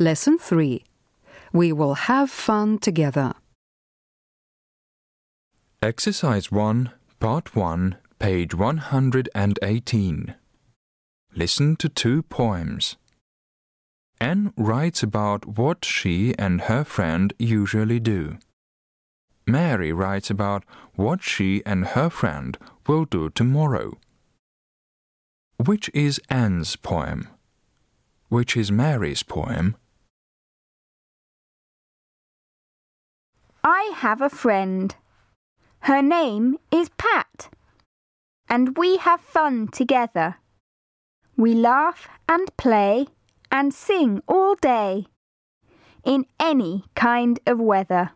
Lesson 3 We will have fun together. Exercise 1, Part 1, page 118. Listen to two poems. Anne writes about what she and her friend usually do. Mary writes about what she and her friend will do tomorrow. Which is Anne's poem? Which is Mary's poem? I have a friend. Her name is Pat. And we have fun together. We laugh and play and sing all day in any kind of weather.